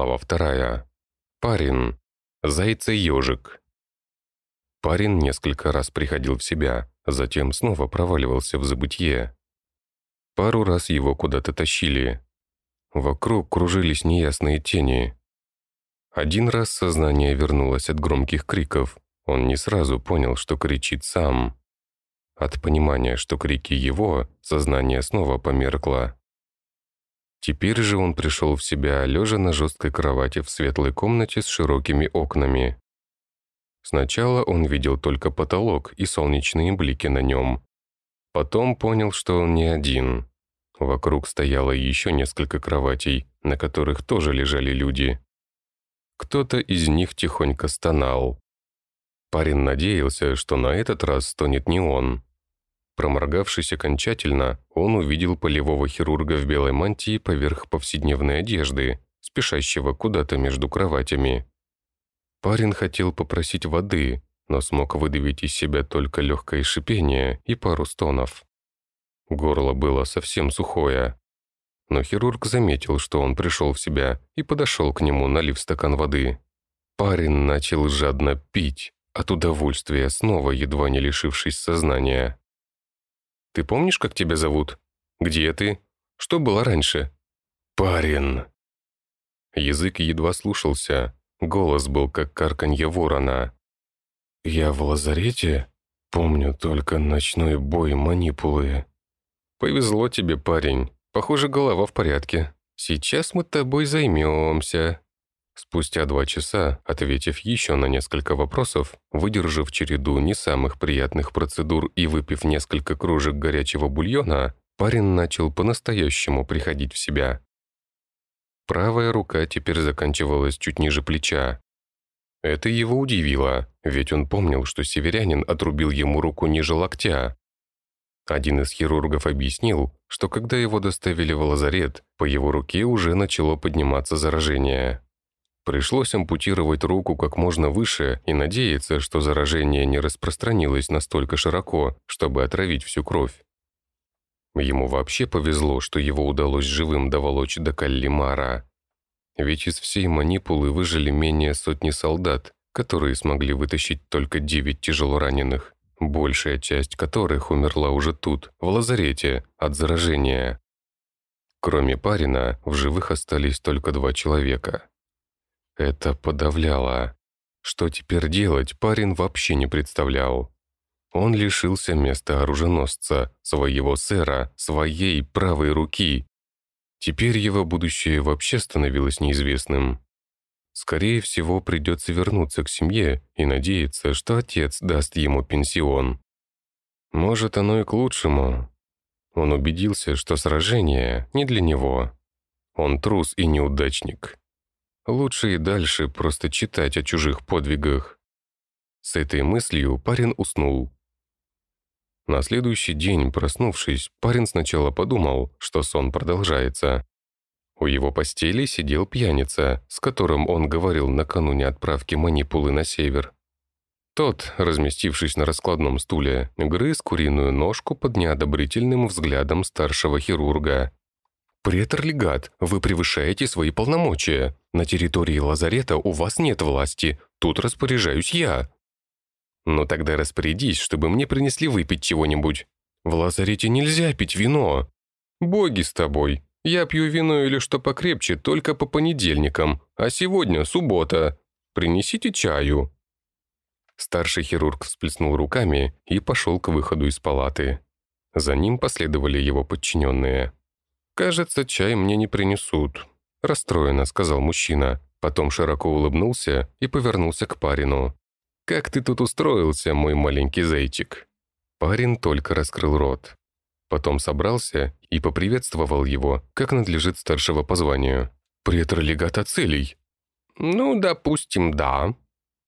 Глава вторая. Парень. Зайца-ежик. Парень несколько раз приходил в себя, затем снова проваливался в забытье. Пару раз его куда-то тащили. Вокруг кружились неясные тени. Один раз сознание вернулось от громких криков. Он не сразу понял, что кричит сам. От понимания, что крики его, сознание снова померкло. Теперь же он пришел в себя, лежа на жесткой кровати в светлой комнате с широкими окнами. Сначала он видел только потолок и солнечные блики на нем. Потом понял, что он не один. Вокруг стояло еще несколько кроватей, на которых тоже лежали люди. Кто-то из них тихонько стонал. Парень надеялся, что на этот раз стонет не он. Проморгавшись окончательно, он увидел полевого хирурга в белой мантии поверх повседневной одежды, спешащего куда-то между кроватями. Парень хотел попросить воды, но смог выдавить из себя только легкое шипение и пару стонов. Горло было совсем сухое. Но хирург заметил, что он пришел в себя, и подошел к нему, налив стакан воды. Парень начал жадно пить, от удовольствия снова едва не лишившись сознания. Ты помнишь, как тебя зовут? Где ты? Что было раньше?» «Парин!» Язык едва слушался, голос был как карканье ворона. «Я в лазарете? Помню только ночной бой манипулы». «Повезло тебе, парень. Похоже, голова в порядке. Сейчас мы тобой займемся». Спустя два часа, ответив еще на несколько вопросов, выдержав череду не самых приятных процедур и выпив несколько кружек горячего бульона, парень начал по-настоящему приходить в себя. Правая рука теперь заканчивалась чуть ниже плеча. Это его удивило, ведь он помнил, что северянин отрубил ему руку ниже локтя. Один из хирургов объяснил, что когда его доставили в лазарет, по его руке уже начало подниматься заражение. Пришлось ампутировать руку как можно выше и надеяться, что заражение не распространилось настолько широко, чтобы отравить всю кровь. Ему вообще повезло, что его удалось живым доволочь до Каллимара. Ведь из всей манипулы выжили менее сотни солдат, которые смогли вытащить только девять тяжелораненых, большая часть которых умерла уже тут, в лазарете, от заражения. Кроме Парина, в живых остались только два человека. Это подавляло. Что теперь делать, парень вообще не представлял. Он лишился места оруженосца, своего сэра, своей правой руки. Теперь его будущее вообще становилось неизвестным. Скорее всего, придется вернуться к семье и надеяться, что отец даст ему пенсион. Может, оно и к лучшему. Он убедился, что сражение не для него. Он трус и неудачник. Лучше и дальше просто читать о чужих подвигах. С этой мыслью парень уснул. На следующий день, проснувшись, парень сначала подумал, что сон продолжается. У его постели сидел пьяница, с которым он говорил накануне отправки манипулы на север. Тот, разместившись на раскладном стуле, грыз куриную ножку под неодобрительным взглядом старшего хирурга. «Претор-легат, вы превышаете свои полномочия. На территории лазарета у вас нет власти. Тут распоряжаюсь я». «Ну тогда распорядись, чтобы мне принесли выпить чего-нибудь. В лазарете нельзя пить вино. Боги с тобой. Я пью вино или что покрепче только по понедельникам, а сегодня суббота. Принесите чаю». Старший хирург всплеснул руками и пошел к выходу из палаты. За ним последовали его подчиненные. «Кажется, чай мне не принесут», — расстроенно сказал мужчина. Потом широко улыбнулся и повернулся к парину. «Как ты тут устроился, мой маленький зайчик?» Парень только раскрыл рот. Потом собрался и поприветствовал его, как надлежит старшего по званию. «Претор легат Ацелий». «Ну, допустим, да».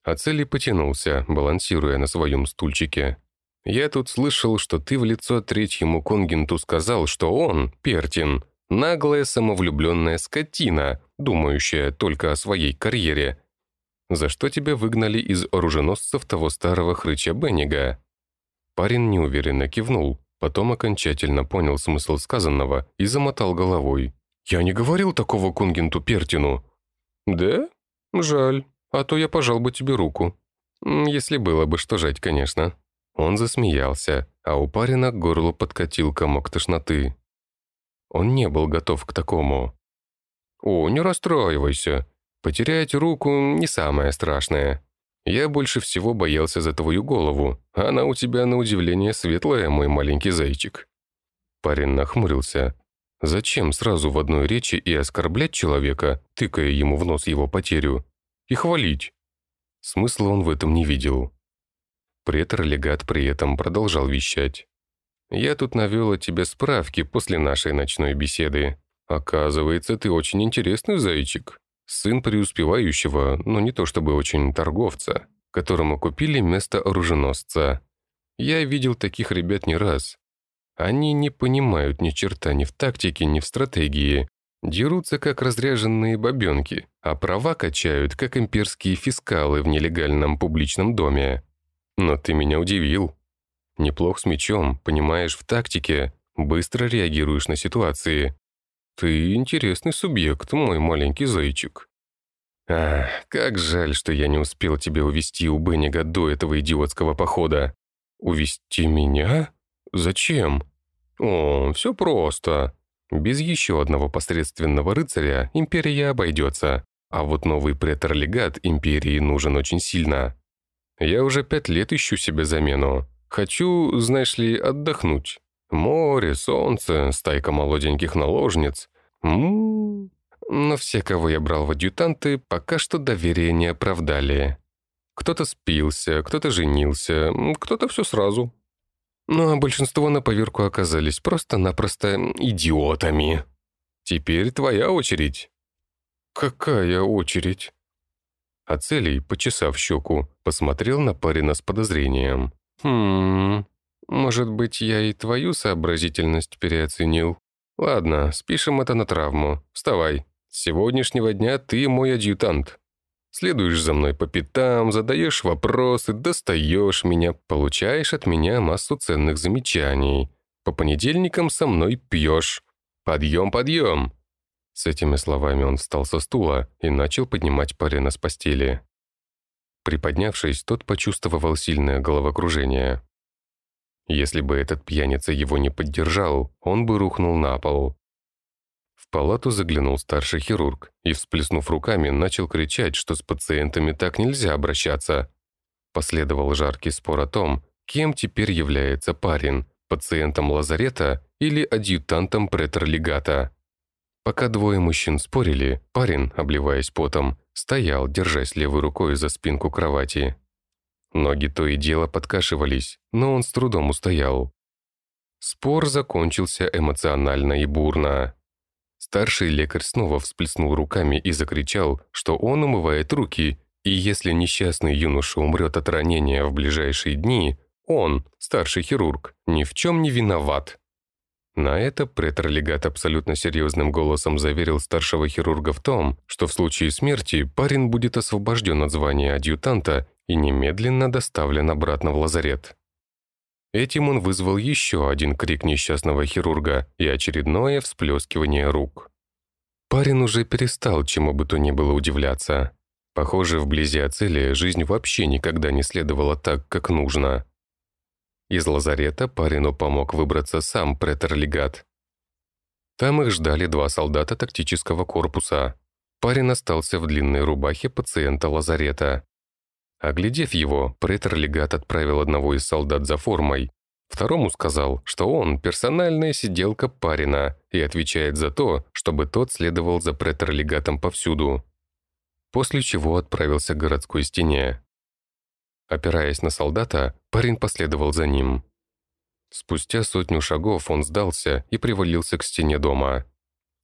Ацелий потянулся, балансируя на своем стульчике. Я тут слышал, что ты в лицо третьему конгенту сказал, что он, Пертин, наглая самовлюбленная скотина, думающая только о своей карьере. За что тебя выгнали из оруженосцев того старого хрыча Беннига?» Парень неуверенно кивнул, потом окончательно понял смысл сказанного и замотал головой. «Я не говорил такого конгенту Пертину. «Да? Жаль, а то я пожал бы тебе руку. Если было бы что жать, конечно». Он засмеялся, а у парина к горлу подкатил комок тошноты. Он не был готов к такому. «О, не расстраивайся. Потерять руку не самое страшное. Я больше всего боялся за твою голову. Она у тебя, на удивление, светлая, мой маленький зайчик». Парень нахмурился. Зачем сразу в одной речи и оскорблять человека, тыкая ему в нос его потерю, и хвалить? Смысла он в этом не видел. Претор-легат при этом продолжал вещать. «Я тут навел о тебе справки после нашей ночной беседы. Оказывается, ты очень интересный зайчик. Сын преуспевающего, но не то чтобы очень торговца, которому купили место оруженосца. Я видел таких ребят не раз. Они не понимают ни черта ни в тактике, ни в стратегии. Дерутся, как разряженные бабенки, а права качают, как имперские фискалы в нелегальном публичном доме. Но ты меня удивил. Неплох с мечом, понимаешь в тактике, быстро реагируешь на ситуации. Ты интересный субъект, мой маленький зайчик. Ах, как жаль, что я не успел тебя увести у Беннига до этого идиотского похода. Увести меня? Зачем? О, все просто. Без еще одного посредственного рыцаря империя обойдется, а вот новый претор-легат империи нужен очень сильно. Я уже пять лет ищу себе замену. Хочу, знаешь ли, отдохнуть. Море, солнце, стайка молоденьких наложниц. М -м -м. Но все, кого я брал в адъютанты, пока что доверие не оправдали. Кто-то спился, кто-то женился, кто-то все сразу. Ну а большинство на поверку оказались просто-напросто идиотами. Теперь твоя очередь. Какая очередь? А целей, почесав щеку, посмотрел на парина с подозрением. «Хм... Может быть, я и твою сообразительность переоценил? Ладно, спишем это на травму. Вставай. С сегодняшнего дня ты мой адъютант. Следуешь за мной по пятам, задаешь вопросы, достаешь меня, получаешь от меня массу ценных замечаний. По понедельникам со мной пьешь. Подъем, подъем!» С этими словами он встал со стула и начал поднимать парня с постели. Приподнявшись, тот почувствовал сильное головокружение. Если бы этот пьяница его не поддержал, он бы рухнул на пол. В палату заглянул старший хирург и, всплеснув руками, начал кричать, что с пациентами так нельзя обращаться. Последовал жаркий спор о том, кем теперь является парень, пациентом лазарета или адъютантом претор-легата. Пока двое мужчин спорили, парень, обливаясь потом, стоял, держась левой рукой за спинку кровати. Ноги то и дело подкашивались, но он с трудом устоял. Спор закончился эмоционально и бурно. Старший лекарь снова всплеснул руками и закричал, что он умывает руки, и если несчастный юноша умрет от ранения в ближайшие дни, он, старший хирург, ни в чем не виноват. На это претор-легат абсолютно серьезным голосом заверил старшего хирурга в том, что в случае смерти парень будет освобожден от звания адъютанта и немедленно доставлен обратно в лазарет. Этим он вызвал еще один крик несчастного хирурга и очередное всплескивание рук. Парень уже перестал чему бы то ни было удивляться. Похоже, вблизи Ацелия жизнь вообще никогда не следовала так, как нужно. Из лазарета парину помог выбраться сам претор-легат. Там их ждали два солдата тактического корпуса. Парень остался в длинной рубахе пациента лазарета. Оглядев его, претор-легат отправил одного из солдат за формой. Второму сказал, что он персональная сиделка парина и отвечает за то, чтобы тот следовал за претор-легатом повсюду. После чего отправился к городской стене. Опираясь на солдата, парень последовал за ним. Спустя сотню шагов он сдался и привалился к стене дома.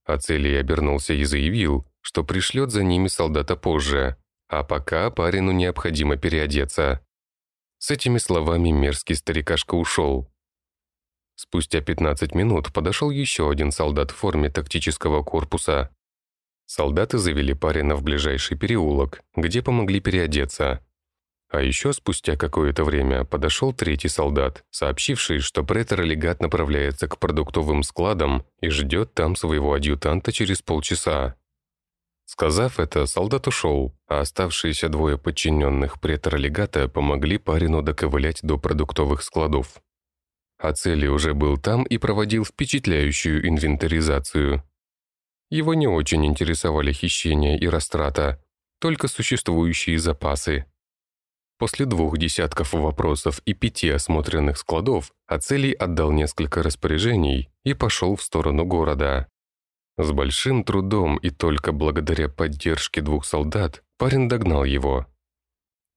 Ацелий обернулся и заявил, что пришлет за ними солдата позже, а пока парину необходимо переодеться. С этими словами мерзкий старикашка ушел. Спустя 15 минут подошел еще один солдат в форме тактического корпуса. Солдаты завели парина в ближайший переулок, где помогли переодеться. А еще спустя какое-то время подошел третий солдат, сообщивший, что претор-легат направляется к продуктовым складам и ждет там своего адъютанта через полчаса. Сказав это, солдат ушел, а оставшиеся двое подчиненных претора-легата помогли парину доковылять до продуктовых складов. Ацели уже был там и проводил впечатляющую инвентаризацию. Его не очень интересовали хищения и растрата, только существующие запасы. После двух десятков вопросов и пяти осмотренных складов Ацелий отдал несколько распоряжений и пошел в сторону города. С большим трудом и только благодаря поддержке двух солдат парень догнал его.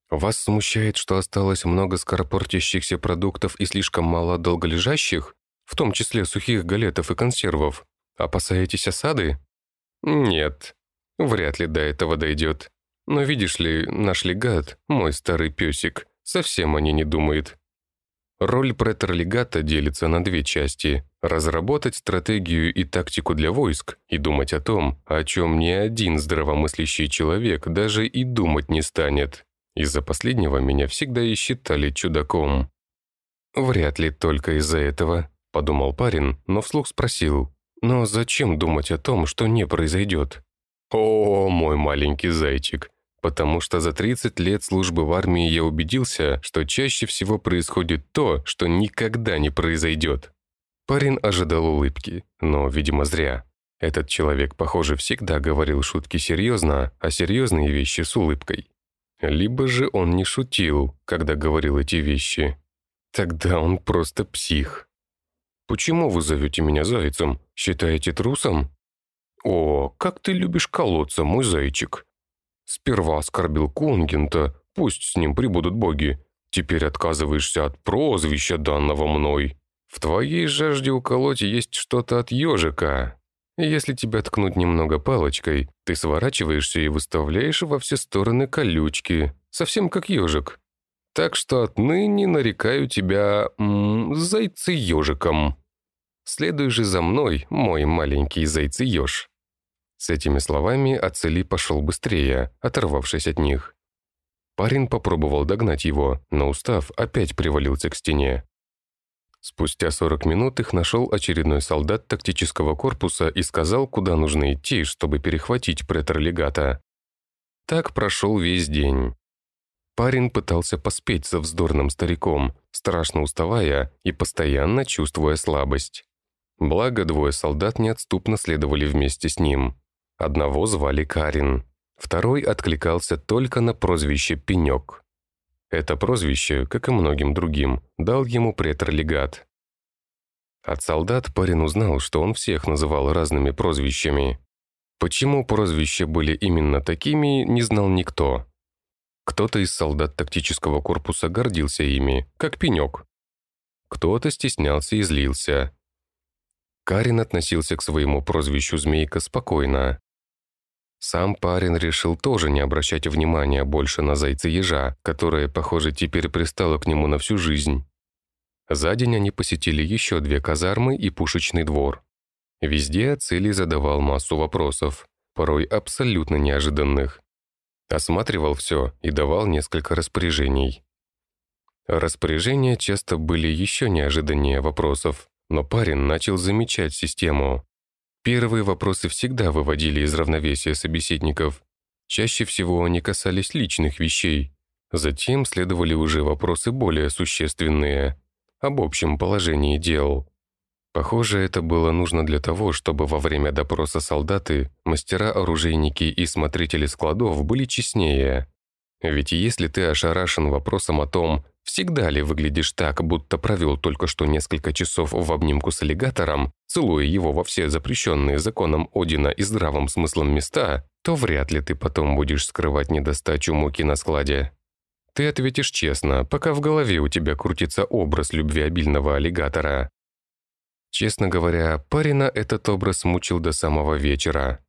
«Вас смущает, что осталось много скоропортящихся продуктов и слишком мало долголежащих, в том числе сухих галетов и консервов? Опасаетесь осады?» «Нет, вряд ли до этого дойдет. Но видишь ли, наш легат, мой старый песик, совсем о ней не думает. Роль претор-легата делится на две части – разработать стратегию и тактику для войск и думать о том, о чем ни один здравомыслящий человек даже и думать не станет. Из-за последнего меня всегда и считали чудаком. «Вряд ли только из-за этого», – подумал парень, но вслух спросил. «Но зачем думать о том, что не произойдет?» «О, мой маленький зайчик, потому что за 30 лет службы в армии я убедился, что чаще всего происходит то, что никогда не произойдет. Парень ожидал улыбки, но, видимо, зря. Этот человек, похоже, всегда говорил шутки серьезно, а серьезные вещи с улыбкой. Либо же он не шутил, когда говорил эти вещи. Тогда он просто псих. «Почему вы зовете меня зайцем? Считаете трусом?» «О, как ты любишь колоться, мой зайчик!» Сперва оскорбил Конгента, пусть с ним прибудут боги. Теперь отказываешься от прозвища, данного мной. В твоей жажде уколоть есть что-то от ежика. Если тебя ткнуть немного палочкой, ты сворачиваешься и выставляешь во все стороны колючки, совсем как ежик. Так что отныне нарекаю тебя зайцы-ежиком. Следуй же за мной, мой маленький зайцы-еж. С этими словами Ацели пошел быстрее, оторвавшись от них. Парень попробовал догнать его, но устав, опять привалился к стене. Спустя 40 минут их нашел очередной солдат тактического корпуса и сказал, куда нужно идти, чтобы перехватить претор-легата. Так прошел весь день. Парень пытался поспеть за вздорным стариком, страшно уставая и постоянно чувствуя слабость. Благо, двое солдат неотступно следовали вместе с ним. Одного звали Карин, второй откликался только на прозвище «Пенек». Это прозвище, как и многим другим, дал ему претор-легат. От солдат парень узнал, что он всех называл разными прозвищами. Почему прозвища были именно такими, не знал никто. Кто-то из солдат тактического корпуса гордился ими, как пенек. Кто-то стеснялся и злился. Карин относился к своему прозвищу «Змейка» спокойно. Сам парень решил тоже не обращать внимания больше на зайца-ежа, которая, похоже, теперь пристала к нему на всю жизнь. За день они посетили еще две казармы и пушечный двор. Везде Цели задавал массу вопросов, порой абсолютно неожиданных. Осматривал все и давал несколько распоряжений. Распоряжения часто были еще неожиданнее вопросов, но парень начал замечать систему. Первые вопросы всегда выводили из равновесия собеседников. Чаще всего они касались личных вещей. Затем следовали уже вопросы более существенные, об общем положении дел. Похоже, это было нужно для того, чтобы во время допроса солдаты, мастера-оружейники и смотрители складов были честнее. Ведь если ты ошарашен вопросом о том, Всегда ли выглядишь так, будто провел только что несколько часов в обнимку с аллигатором, целуя его во все запрещенные законом Одина и здравым смыслом места, то вряд ли ты потом будешь скрывать недостачу муки на складе. Ты ответишь честно, пока в голове у тебя крутится образ любвеобильного аллигатора. Честно говоря, парина этот образ мучил до самого вечера.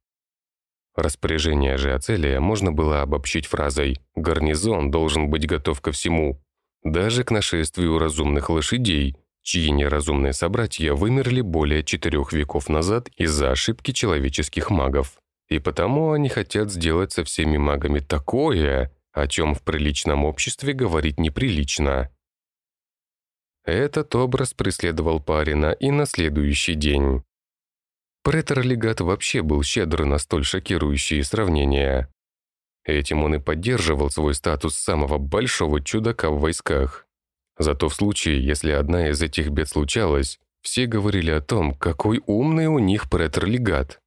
Распоряжение же Ацелия можно было обобщить фразой «Гарнизон должен быть готов ко всему, даже к нашествию разумных лошадей, чьи неразумные собратья вымерли более четырех веков назад из-за ошибки человеческих магов. И потому они хотят сделать со всеми магами такое, о чем в приличном обществе говорить неприлично. Этот образ преследовал Парина и на следующий день. Претор-легат вообще был щедр на столь шокирующие сравнения. Этим он и поддерживал свой статус самого большого чудака в войсках. Зато в случае, если одна из этих бед случалась, все говорили о том, какой умный у них претор-легат.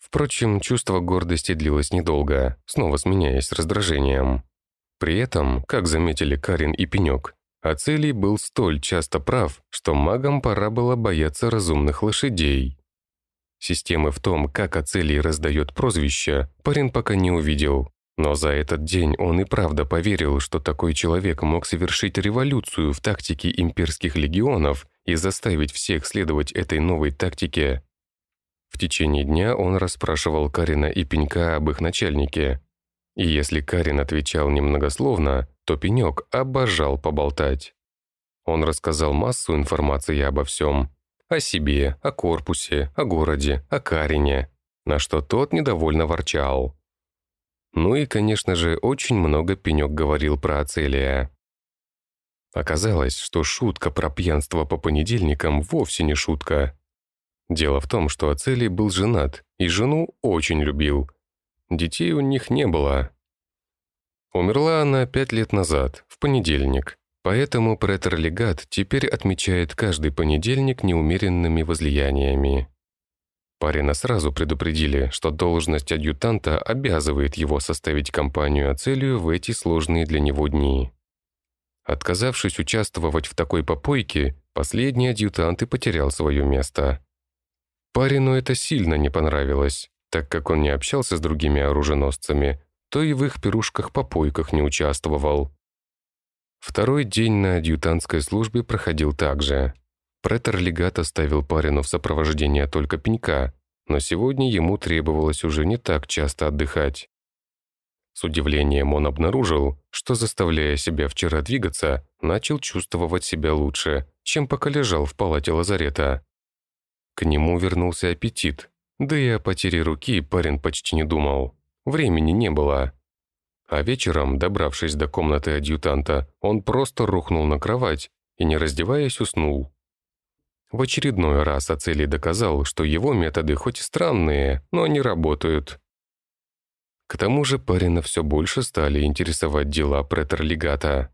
Впрочем, чувство гордости длилось недолго, снова сменяясь раздражением. При этом, как заметили Карин и Пенек, Ацелий был столь часто прав, что магам пора было бояться разумных лошадей. Системы в том, как Ацелий раздает прозвища, парень пока не увидел. Но за этот день он и правда поверил, что такой человек мог совершить революцию в тактике имперских легионов и заставить всех следовать этой новой тактике. В течение дня он расспрашивал Карина и Пенька об их начальнике. И если Карин отвечал немногословно, то Пенек обожал поболтать. Он рассказал массу информации обо всем. О себе, о корпусе, о городе, о Карине. На что тот недовольно ворчал. Ну и, конечно же, очень много Пенек говорил про Ацелия. Оказалось, что шутка про пьянство по понедельникам вовсе не шутка. Дело в том, что Ацелий был женат и жену очень любил. Детей у них не было. Умерла она пять лет назад, в понедельник. Поэтому претор-легат теперь отмечает каждый понедельник неумеренными возлияниями. Парина сразу предупредили, что должность адъютанта обязывает его составить компанию Ацелию в эти сложные для него дни. Отказавшись участвовать в такой попойке, последний адъютант и потерял свое место. Парину это сильно не понравилось, так как он не общался с другими оруженосцами, то и в их пирушках-попойках не участвовал. Второй день на адъютантской службе проходил так же. Претор-легат оставил Парину в сопровождение только пенька, но сегодня ему требовалось уже не так часто отдыхать. С удивлением он обнаружил, что, заставляя себя вчера двигаться, начал чувствовать себя лучше, чем пока лежал в палате лазарета. К нему вернулся аппетит, да и о потере руки парень почти не думал. Времени не было. А вечером, добравшись до комнаты адъютанта, он просто рухнул на кровать и, не раздеваясь, уснул. В очередной раз Ацелий доказал, что его методы хоть и странные, но они работают. К тому же парина все больше стали интересовать дела претор-легата.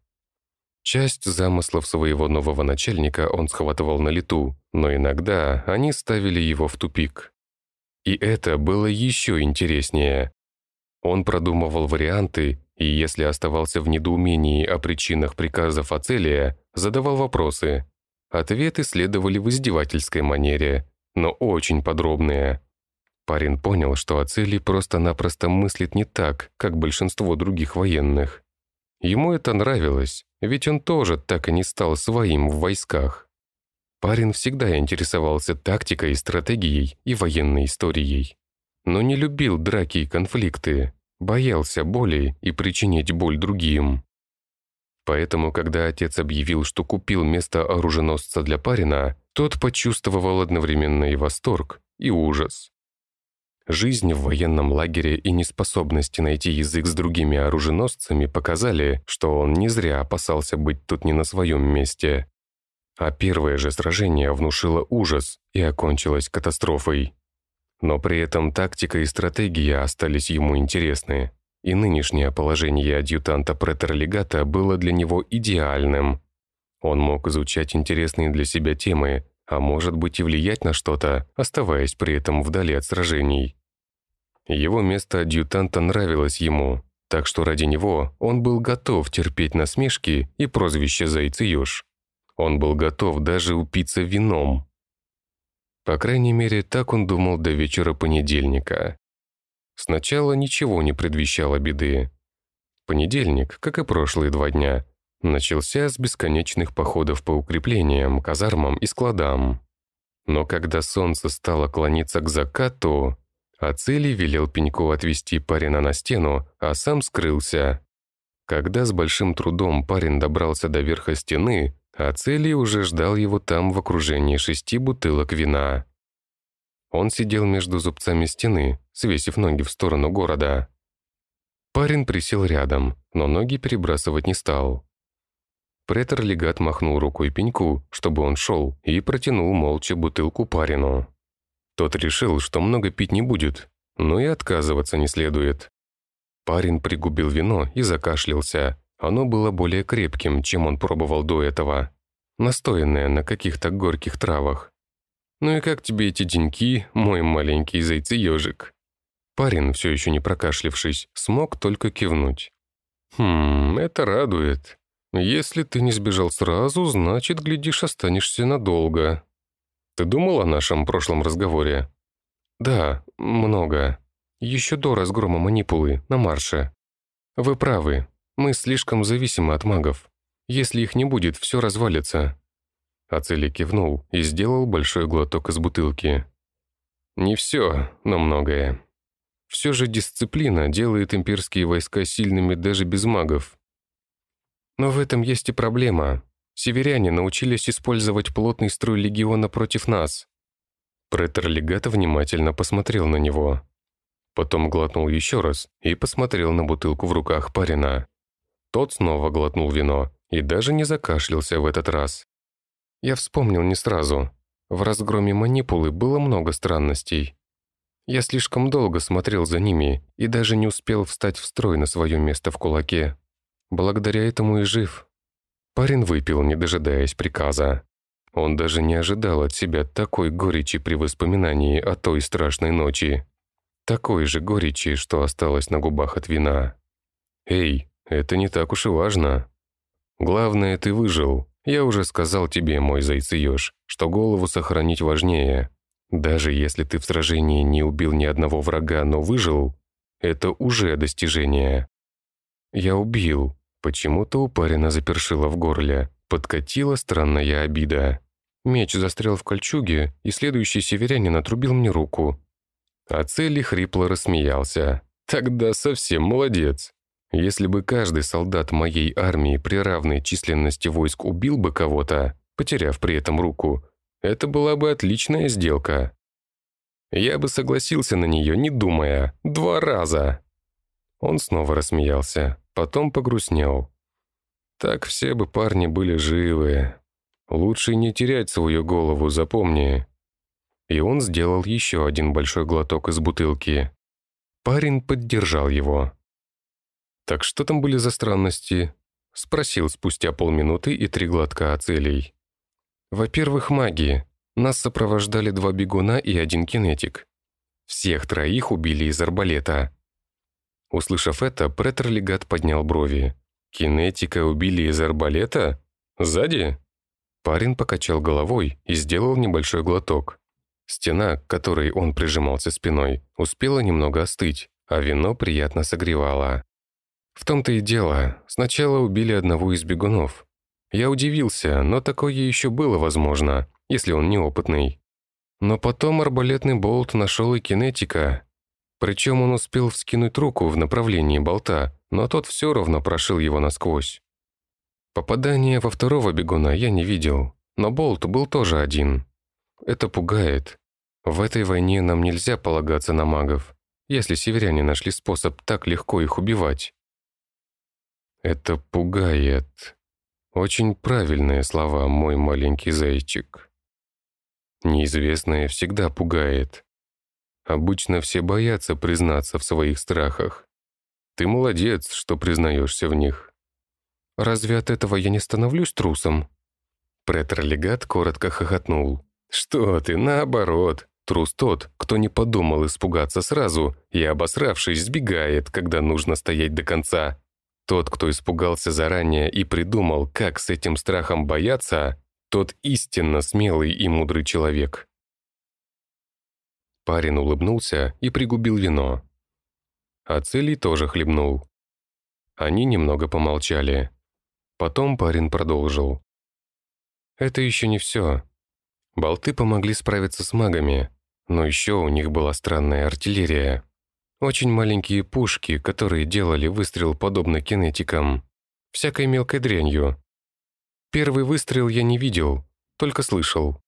Часть замыслов своего нового начальника он схватывал на лету, но иногда они ставили его в тупик. И это было еще интереснее. Он продумывал варианты, и если оставался в недоумении о причинах приказов Ацелия, задавал вопросы, Ответы следовали в издевательской манере, но очень подробные. Парень понял, что Ацелий просто-напросто мыслит не так, как большинство других военных. Ему это нравилось, ведь он тоже так и не стал своим в войсках. Парень всегда интересовался тактикой, стратегией и военной историей. Но не любил драки и конфликты, боялся боли и причинить боль другим. Поэтому, когда отец объявил, что купил место оруженосца для парина, тот почувствовал одновременно и восторг, и ужас. Жизнь в военном лагере и неспособность найти язык с другими оруженосцами показали, что он не зря опасался быть тут не на своем месте. А первое же сражение внушило ужас и окончилось катастрофой. Но при этом тактика и стратегия остались ему интересны и нынешнее положение адъютанта претерлегата было для него идеальным. Он мог изучать интересные для себя темы, а может быть и влиять на что-то, оставаясь при этом вдали от сражений. Его место адъютанта нравилось ему, так что ради него он был готов терпеть насмешки и прозвище «Зайцы-еж». Он был готов даже упиться вином. По крайней мере, так он думал до вечера понедельника. Сначала ничего не предвещало беды. Понедельник, как и прошлые два дня, начался с бесконечных походов по укреплениям, казармам и складам. Но когда солнце стало клониться к закату, Ацелий велел Пеньку отвести парина на стену, а сам скрылся. Когда с большим трудом парень добрался до верха стены, Ацелий уже ждал его там в окружении шести бутылок вина. Он сидел между зубцами стены, свесив ноги в сторону города. Парень присел рядом, но ноги перебрасывать не стал. Претор-легат махнул рукой пеньку, чтобы он шел, и протянул молча бутылку парину. Тот решил, что много пить не будет, но и отказываться не следует. Парень пригубил вино и закашлялся. Оно было более крепким, чем он пробовал до этого. Настоянное на каких-то горьких травах. «Ну и как тебе эти деньки, мой маленький зайцеёжик?» Парень, все еще не прокашлившись, смог только кивнуть. «Хм, это радует. Если ты не сбежал сразу, значит, глядишь, останешься надолго. Ты думал о нашем прошлом разговоре?» «Да, много. Еще до разгрома манипулы, на марше. Вы правы, мы слишком зависимы от магов. Если их не будет, все развалится». Ацели кивнул и сделал большой глоток из бутылки. «Не все, но многое. Все же дисциплина делает имперские войска сильными даже без магов. Но в этом есть и проблема. Северяне научились использовать плотный строй легиона против нас. Претор легата внимательно посмотрел на него. Потом глотнул еще раз и посмотрел на бутылку в руках парина. Тот снова глотнул вино и даже не закашлялся в этот раз. Я вспомнил не сразу. В разгроме манипулы было много странностей. Я слишком долго смотрел за ними и даже не успел встать в строй на свое место в кулаке. Благодаря этому и жив. Парень выпил, не дожидаясь приказа. Он даже не ожидал от себя такой горечи при воспоминании о той страшной ночи. Такой же горечи, что осталось на губах от вина. «Эй, это не так уж и важно. Главное, ты выжил. Я уже сказал тебе, мой зайцеёж, что голову сохранить важнее. Даже если ты в сражении не убил ни одного врага, но выжил, это уже достижение. Я убил. Почему-то у парня запершило в горле. Подкатила странная обида. Меч застрял в кольчуге, и следующий северянин отрубил мне руку. А цели хрипло рассмеялся. «Тогда совсем молодец. Если бы каждый солдат моей армии при равной численности войск убил бы кого-то, потеряв при этом руку, это была бы отличная сделка. Я бы согласился на нее, не думая, два раза. Он снова рассмеялся, потом погрустнел. Так все бы парни были живы. Лучше не терять свою голову, запомни. И он сделал еще один большой глоток из бутылки. Парень поддержал его. «Так что там были за странности?» — спросил спустя полминуты и три глотка оцелей. Во-первых, маги. Нас сопровождали два бегуна и один кинетик. Всех троих убили из арбалета. Услышав это, претор-легат поднял брови. «Кинетика убили из арбалета? Сзади?» Парень покачал головой и сделал небольшой глоток. Стена, к которой он прижимался спиной, успела немного остыть, а вино приятно согревало. В том-то и дело, сначала убили одного из бегунов, я удивился, но такое еще было возможно, если он неопытный. Но потом арбалетный болт нашел и кинетика. Причем он успел вскинуть руку в направлении болта, но тот все равно прошил его насквозь. Попадания во второго бегуна я не видел, но болт был тоже один. Это пугает. В этой войне нам нельзя полагаться на магов, если северяне нашли способ так легко их убивать. Это пугает. Очень правильные слова, мой маленький зайчик. Неизвестное всегда пугает. Обычно все боятся признаться в своих страхах. Ты молодец, что признаешься в них. Разве от этого я не становлюсь трусом? Претор-легат коротко хохотнул. Что ты, наоборот. Трус тот, кто не подумал испугаться сразу и, обосравшись, сбегает, когда нужно стоять до конца. Тот, кто испугался заранее и придумал, как с этим страхом бояться, тот истинно смелый и мудрый человек. Парень улыбнулся и пригубил вино. А Целий тоже хлебнул. Они немного помолчали. Потом парень продолжил. «Это еще не все. Болты помогли справиться с магами, но еще у них была странная артиллерия. Очень маленькие пушки, которые делали выстрел подобно кинетикам. Всякой мелкой дрянью. Первый выстрел я не видел, только слышал.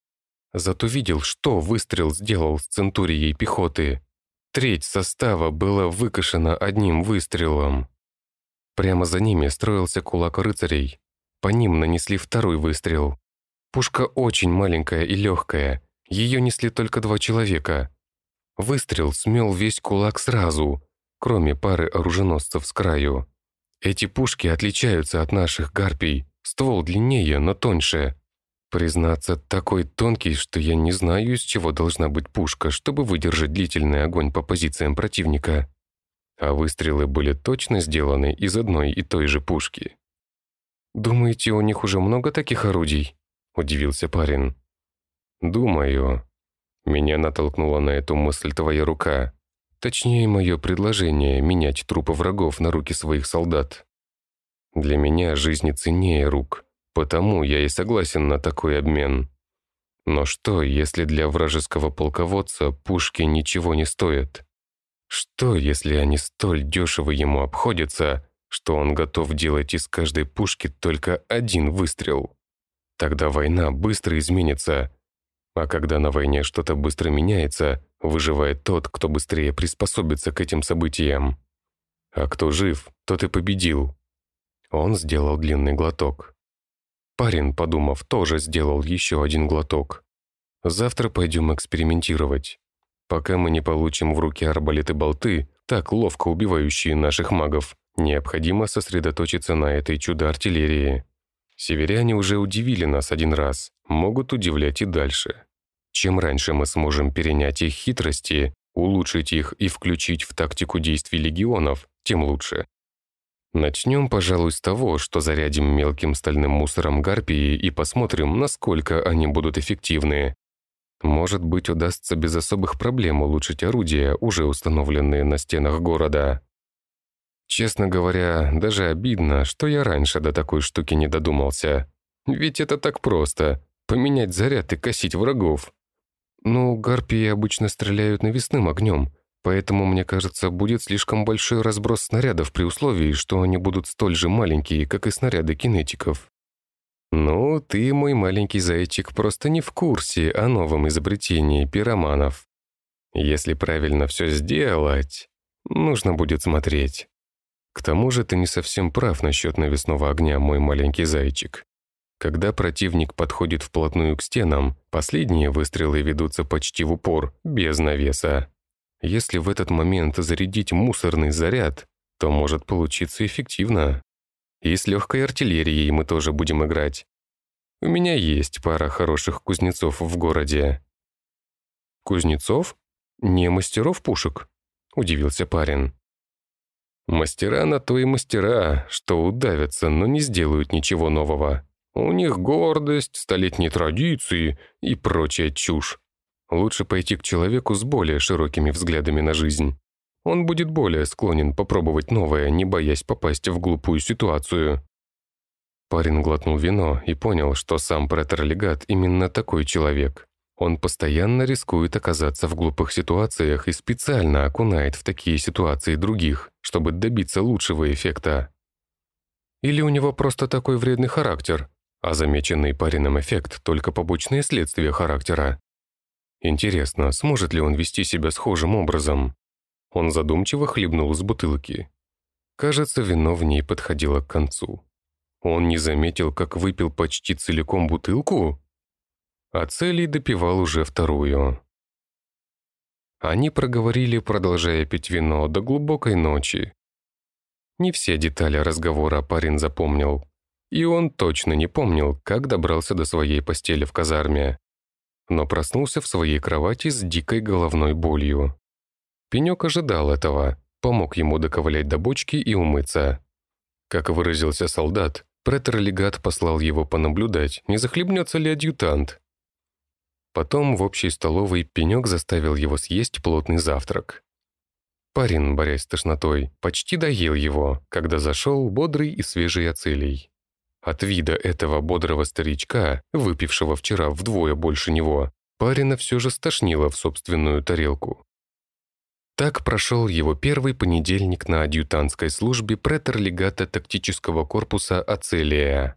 Зато видел, что выстрел сделал с центурией пехоты. Треть состава была выкашена одним выстрелом. Прямо за ними строился кулак рыцарей. По ним нанесли второй выстрел. Пушка очень маленькая и легкая. Ее несли только два человека. Выстрел смел весь кулак сразу, кроме пары оруженосцев с краю. Эти пушки отличаются от наших гарпий. Ствол длиннее, но тоньше. Признаться, такой тонкий, что я не знаю, из чего должна быть пушка, чтобы выдержать длительный огонь по позициям противника. А выстрелы были точно сделаны из одной и той же пушки. «Думаете, у них уже много таких орудий?» – удивился парень. «Думаю». Меня натолкнула на эту мысль твоя рука. Точнее, мое предложение менять трупы врагов на руки своих солдат. Для меня жизнь ценнее рук, потому я и согласен на такой обмен. Но что, если для вражеского полководца пушки ничего не стоят? Что, если они столь дешево ему обходятся, что он готов делать из каждой пушки только один выстрел? Тогда война быстро изменится, а когда на войне что-то быстро меняется, выживает тот, кто быстрее приспособится к этим событиям. А кто жив, тот и победил. Он сделал длинный глоток. Парень, подумав, тоже сделал еще один глоток. Завтра пойдем экспериментировать. Пока мы не получим в руки арбалеты-болты, так ловко убивающие наших магов, необходимо сосредоточиться на этой чудо-артиллерии. Северяне уже удивили нас один раз, могут удивлять и дальше. Чем раньше мы сможем перенять их хитрости, улучшить их и включить в тактику действий легионов, тем лучше. Начнем, пожалуй, с того, что зарядим мелким стальным мусором гарпии и посмотрим, насколько они будут эффективны. Может быть, удастся без особых проблем улучшить орудия, уже установленные на стенах города. Честно говоря, даже обидно, что я раньше до такой штуки не додумался. Ведь это так просто — поменять заряд и косить врагов. Ну, гарпии обычно стреляют навесным огнем, поэтому, мне кажется, будет слишком большой разброс снарядов при условии, что они будут столь же маленькие, как и снаряды кинетиков. Ну, ты, мой маленький зайчик, просто не в курсе о новом изобретении пироманов. Если правильно все сделать, нужно будет смотреть. К тому же ты не совсем прав насчет навесного огня, мой маленький зайчик. Когда противник подходит вплотную к стенам, последние выстрелы ведутся почти в упор, без навеса. Если в этот момент зарядить мусорный заряд, то может получиться эффективно. И с легкой артиллерией мы тоже будем играть. У меня есть пара хороших кузнецов в городе. Кузнецов? Не мастеров пушек? Удивился парень. Мастера на то и мастера, что удавятся, но не сделают ничего нового. У них гордость, столетние традиции и прочая чушь. Лучше пойти к человеку с более широкими взглядами на жизнь. Он будет более склонен попробовать новое, не боясь попасть в глупую ситуацию. Парень глотнул вино и понял, что сам претор-легат именно такой человек. Он постоянно рискует оказаться в глупых ситуациях и специально окунает в такие ситуации других, чтобы добиться лучшего эффекта. Или у него просто такой вредный характер, а замеченный пареным эффект — только побочные следствия характера. Интересно, сможет ли он вести себя схожим образом? Он задумчиво хлебнул из бутылки. Кажется, вино в ней подходило к концу. Он не заметил, как выпил почти целиком бутылку? А Целий допивал уже вторую. Они проговорили, продолжая пить вино, до глубокой ночи. Не все детали разговора парень запомнил. И он точно не помнил, как добрался до своей постели в казарме. Но проснулся в своей кровати с дикой головной болью. Пенек ожидал этого, помог ему доковылять до бочки и умыться. Как выразился солдат, претор-легат послал его понаблюдать, не захлебнется ли адъютант. Потом в общей столовой пенек заставил его съесть плотный завтрак. Парень, борясь с тошнотой, почти доел его, когда зашел бодрый и свежий оцелий. От вида этого бодрого старичка, выпившего вчера вдвое больше него, парина все же стошнило в собственную тарелку. Так прошел его первый понедельник на адъютантской службе претор-легата тактического корпуса Ацелия.